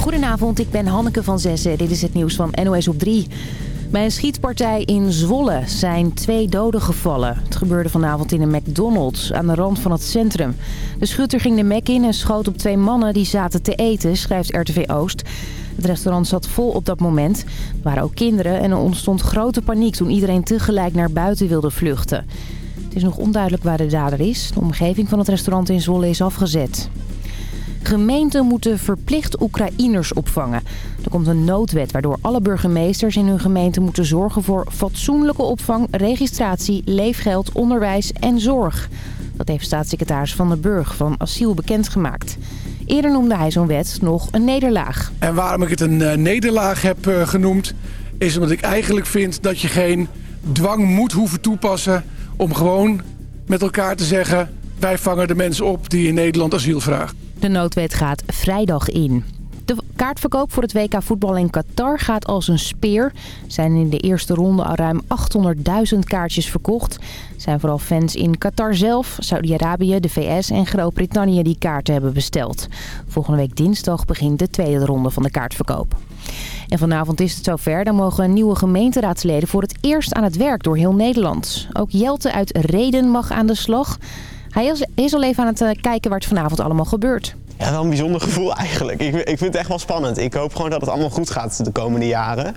Goedenavond, ik ben Hanneke van Zessen. Dit is het nieuws van NOS op 3. Bij een schietpartij in Zwolle zijn twee doden gevallen. Het gebeurde vanavond in een McDonald's aan de rand van het centrum. De schutter ging de Mac in en schoot op twee mannen die zaten te eten, schrijft RTV Oost. Het restaurant zat vol op dat moment. Er waren ook kinderen en er ontstond grote paniek toen iedereen tegelijk naar buiten wilde vluchten. Het is nog onduidelijk waar de dader is. De omgeving van het restaurant in Zwolle is afgezet. Gemeenten moeten verplicht Oekraïners opvangen. Er komt een noodwet waardoor alle burgemeesters in hun gemeente moeten zorgen voor fatsoenlijke opvang, registratie, leefgeld, onderwijs en zorg. Dat heeft staatssecretaris Van der Burg van Asiel bekendgemaakt. Eerder noemde hij zo'n wet nog een nederlaag. En waarom ik het een uh, nederlaag heb uh, genoemd... is omdat ik eigenlijk vind dat je geen dwang moet hoeven toepassen... om gewoon met elkaar te zeggen... wij vangen de mensen op die in Nederland asiel vragen. De noodwet gaat vrijdag in. De kaartverkoop voor het WK voetbal in Qatar gaat als een speer. Er zijn in de eerste ronde al ruim 800.000 kaartjes verkocht. Er zijn vooral fans in Qatar zelf, Saudi-Arabië, de VS en Groot-Brittannië die kaarten hebben besteld. Volgende week dinsdag begint de tweede ronde van de kaartverkoop. En vanavond is het zover. Dan mogen nieuwe gemeenteraadsleden voor het eerst aan het werk door heel Nederland. Ook Jelte uit Reden mag aan de slag. Hij is al even aan het kijken waar het vanavond allemaal gebeurt. Ja, wel een bijzonder gevoel eigenlijk. Ik, ik vind het echt wel spannend. Ik hoop gewoon dat het allemaal goed gaat de komende jaren.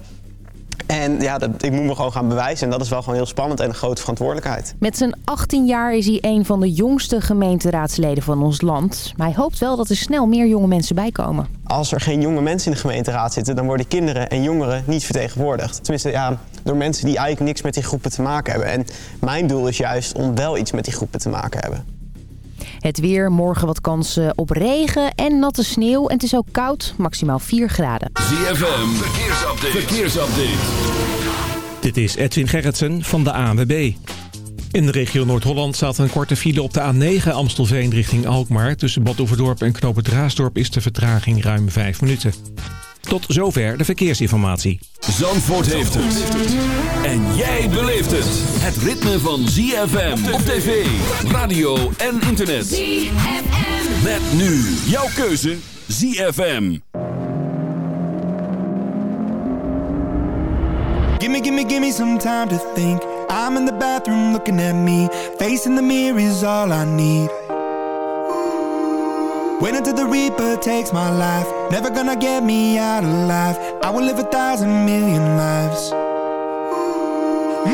En ja, dat, ik moet me gewoon gaan bewijzen. En dat is wel gewoon heel spannend en een grote verantwoordelijkheid. Met zijn 18 jaar is hij een van de jongste gemeenteraadsleden van ons land. Maar hij hoopt wel dat er snel meer jonge mensen bijkomen. Als er geen jonge mensen in de gemeenteraad zitten... dan worden kinderen en jongeren niet vertegenwoordigd. Tenminste, ja, door mensen die eigenlijk niks met die groepen te maken hebben. En mijn doel is juist om wel iets met die groepen te maken hebben. Het weer, morgen wat kansen op regen en natte sneeuw. En het is ook koud, maximaal 4 graden. ZFM, verkeersupdate. verkeersupdate. Dit is Edwin Gerritsen van de ANWB. In de regio Noord-Holland staat een korte file op de A9 Amstelveen richting Alkmaar. Tussen Bad Oeverdorp en Knopen Draasdorp is de vertraging ruim 5 minuten. Tot zover de verkeersinformatie. Zandvoort heeft het. En jij beleeft het. Het ritme van ZFM op tv, radio en internet. ZFM. Met nu jouw keuze ZFM. Gimme, gimme, gimme some time to think. I'm in the bathroom looking at me. Facing the mirror is all I need. Wait until the reaper takes my life. Never gonna get me out alive. I will live a thousand million lives.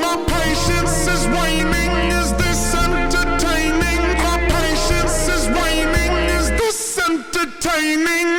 My patience is waning. Is this entertaining? My patience is waning. Is this entertaining?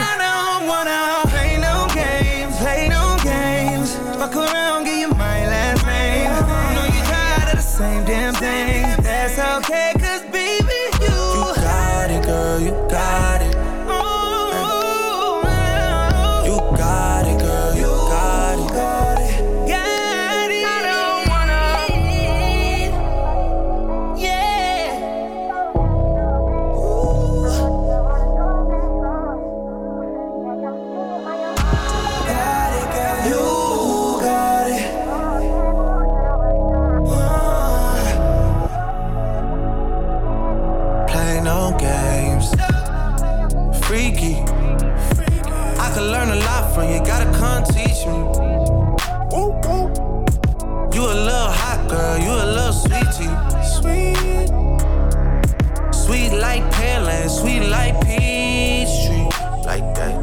Sweet like peach tree. Like that.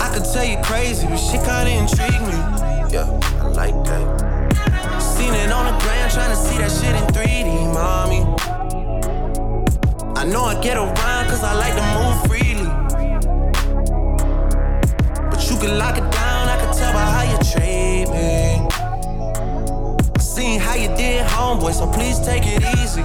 I could tell you crazy, but shit kinda intrigue me. Yeah, I like that. Seen it on the ground, trying to see that shit in 3D, mommy. I know I get around cause I like to move freely. But you can lock it down, I can tell by how you treat me. I seen how you did, homeboy, so please take it easy.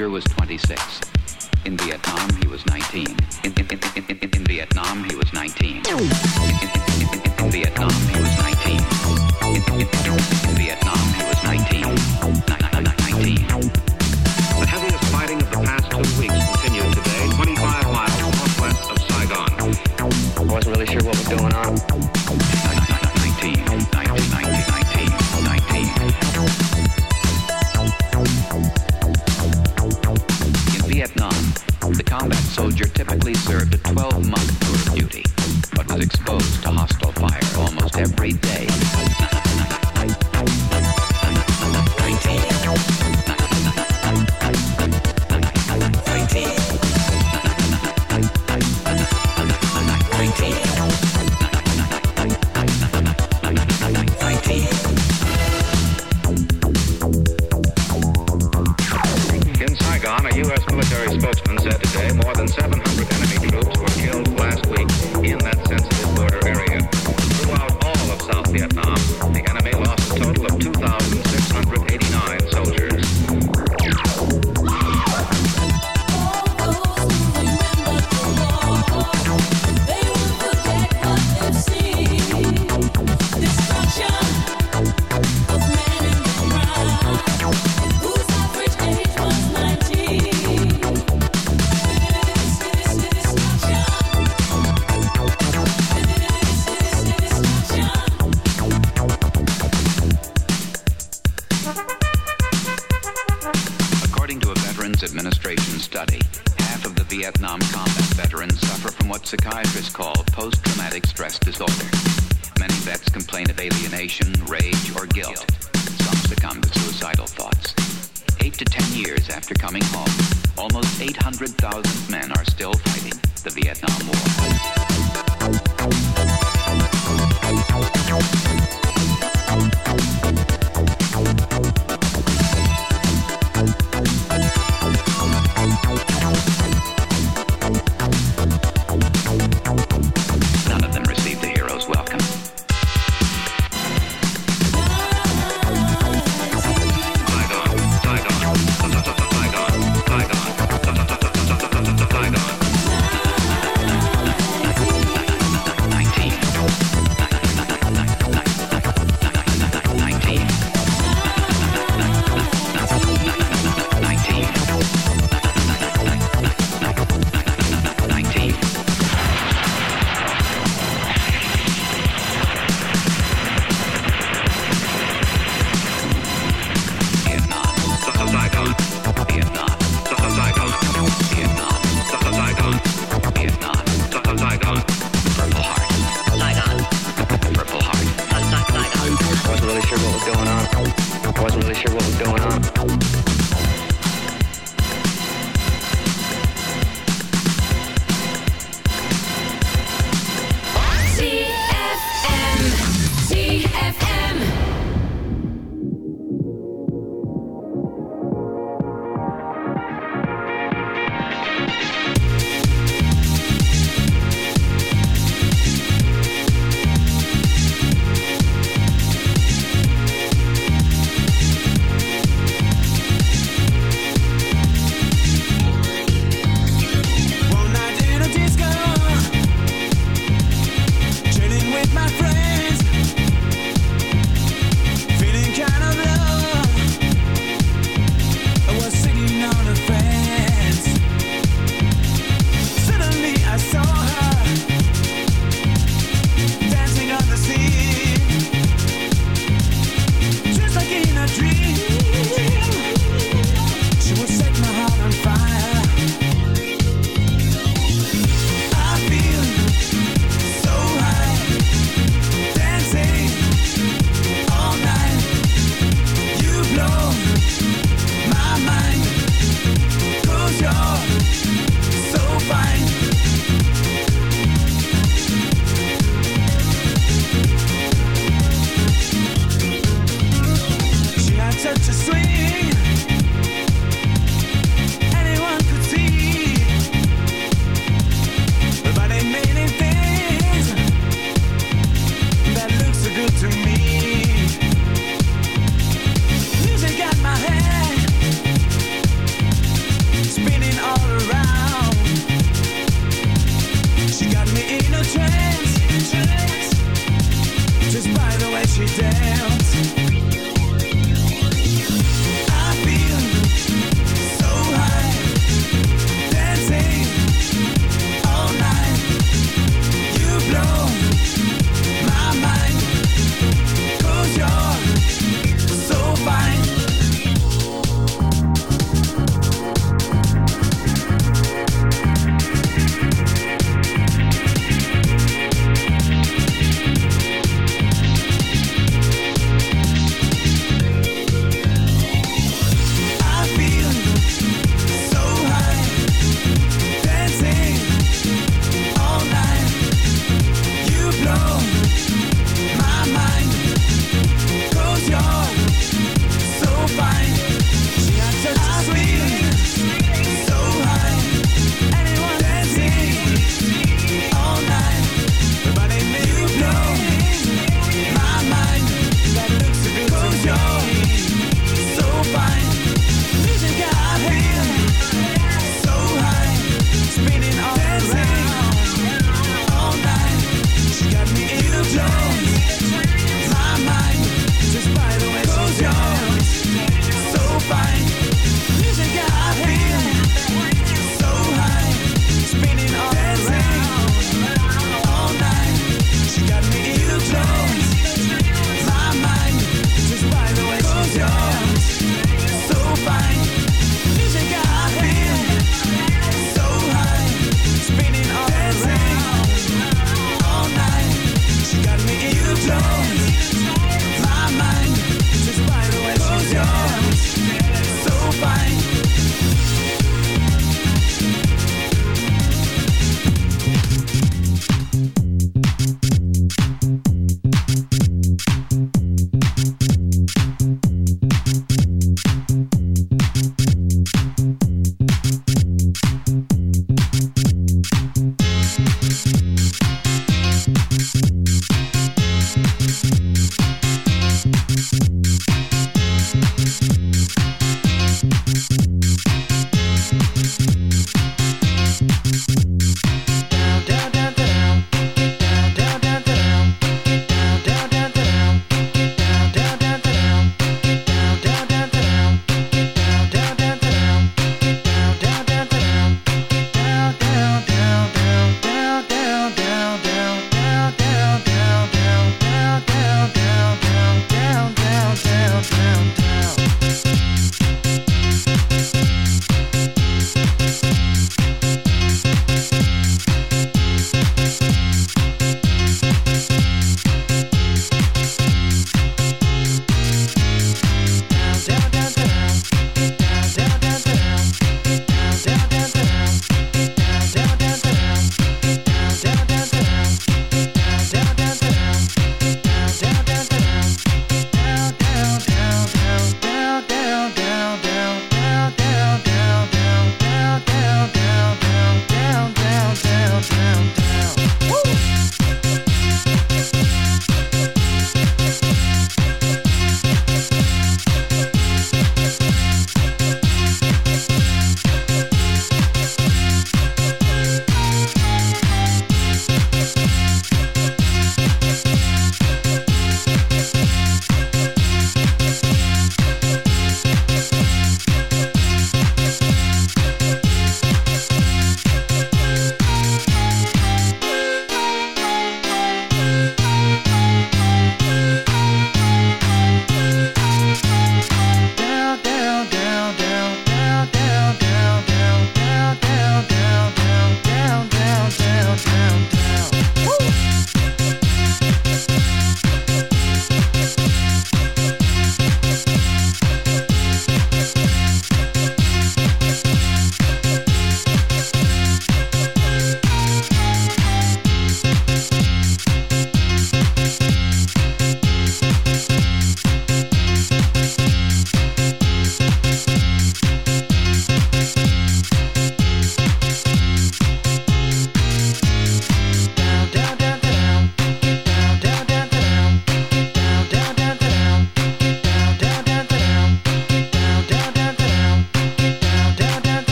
Soldier was Spokesman said today more than 700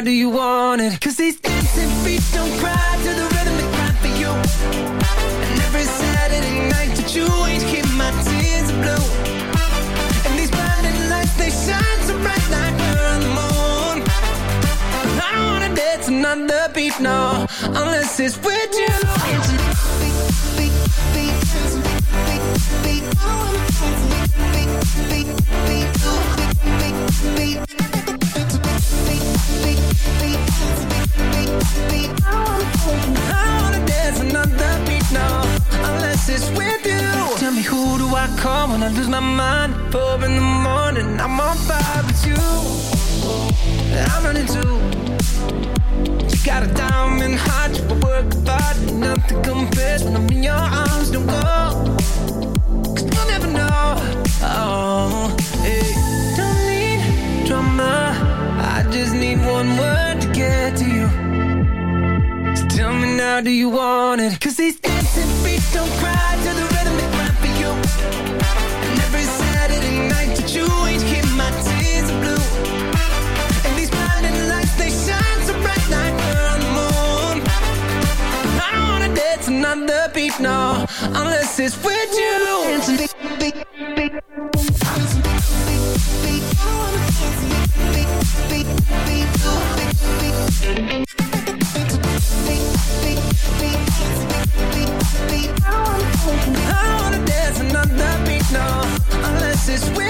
tell do you want it? Cause these dancing feet don't cry to the rhythm they cry for you. And every Saturday night that you ain't keep my tears are blue And these blinding lights, they shine so bright like we're on the moon. I don't wanna dance another beat, no Unless it's with you I wanna dance another beat, no Unless it's with you. Tell me who do I call when I lose my mind? Four in the morning, I'm on fire with you. I'm running too. You got a diamond heart, you work hard Nothing compares when I'm in your arms, don't go. Cause you'll never know. Oh, hey. Don't need drama I just need one word to get to you tell me now, do you want it? Cause these dancing feet don't cry to the rhythm they cry for you And every Saturday night that you ain't keep my tears are blue And these blinding lights, they shine so bright like we're on the moon I don't wanna dance another beat, no Unless it's with you Dancing beat, beat, beat I We.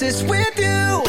It's with you.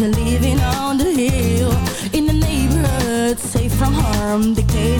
Living on the hill. In the neighborhood, safe from harm Dictated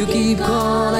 You keep calling.